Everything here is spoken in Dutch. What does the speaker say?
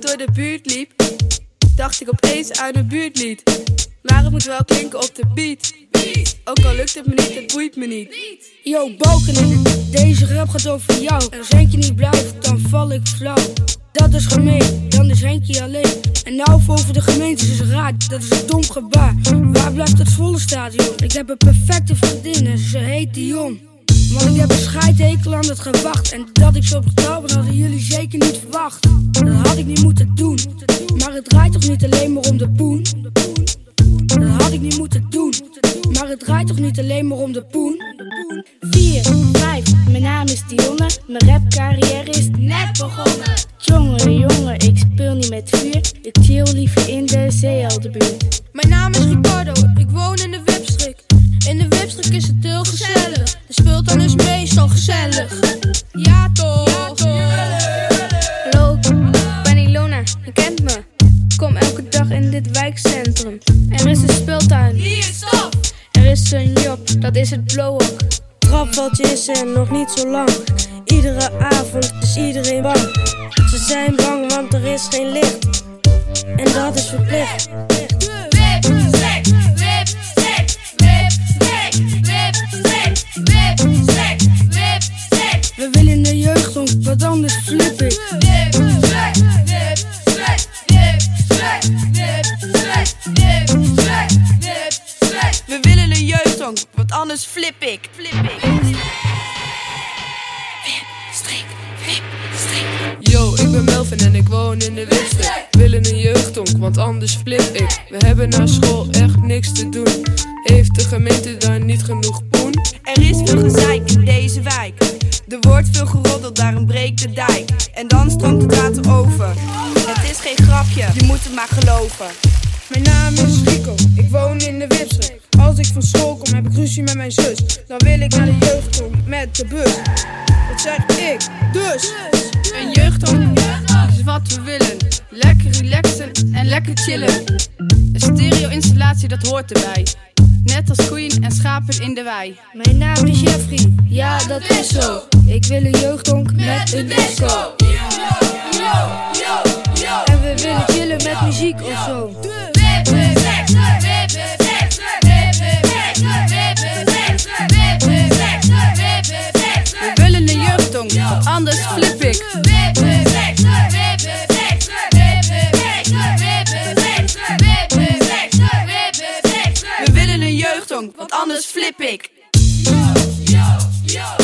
door de buurt liep, dacht ik opeens aan een buurtlied. Maar het moet wel klinken op de beat. Ook al lukt het me niet, het boeit me niet. Yo, Balken, deze rap gaat over jou. En als Henkje niet blijft, dan val ik flauw. Dat is gemeen, dan is Henkje alleen. En nou over de gemeente is raad, dat is een dom gebaar. Waar blijft het volle stadion? Ik heb een perfecte vriendin en ze heet Dion. Want ik heb een scheidhekel aan het gewacht. En dat ik zo betrouw hadden jullie zeker niet verwacht. Dat had ik niet moeten doen. Maar het draait toch niet alleen maar om de poen? Dat had ik niet moeten doen. Maar het draait toch niet alleen maar om de poen? 4, 5, mijn naam is Dionne. Mijn rapcarrière is net begonnen. Jongen, jongen, ik speel niet met vuur. Ik chill liever in de zeeheldenbuurt. Mijn naam is Ricardo, ik woon in de Wipstrik. In de Wipstrik is het heel gezellig. De speeltuin is meestal gezellig. Ja toch? Je kent me. Ik kom elke dag in dit wijkcentrum. Er is een speeltuin. Hier, stop! Er is een job, dat is het blowhok. Trapveldje is er nog niet zo lang. Iedere avond is iedereen bang. Ze zijn bang, want er is geen licht. En dat is verplicht. We willen de jeugdhonk, wat anders flip anders flip ik. Flip ik. Yo, ik ben Melvin en ik woon in de Wipstrik. Willen een jeugdhonk, want anders flip ik. We hebben na school echt niks te doen. Heeft de gemeente daar niet genoeg poen? Er is veel gezeik in deze wijk. Er wordt veel geroddeld, daarom breekt de dijk. En dan stroomt het water over. Het is geen grapje, je moet het maar geloven. Mijn naam is Rico, ik woon in de Wipstrik. Als ik van school kom, heb ik ruzie met mijn zus. Dan wil ik naar de jeugdhonk met de bus. Dat zeg ik, dus. Een jeugdhonk is wat we willen. Lekker relaxen en lekker chillen. Een stereo-installatie, dat hoort erbij. Net als koeien en schapen in de wei. Mijn naam is Jeffrey, ja dat is zo. Ik wil een jeugdhonk met een disco. En we willen chillen met muziek of zo. Anders flip ik. Yo, yo, yo.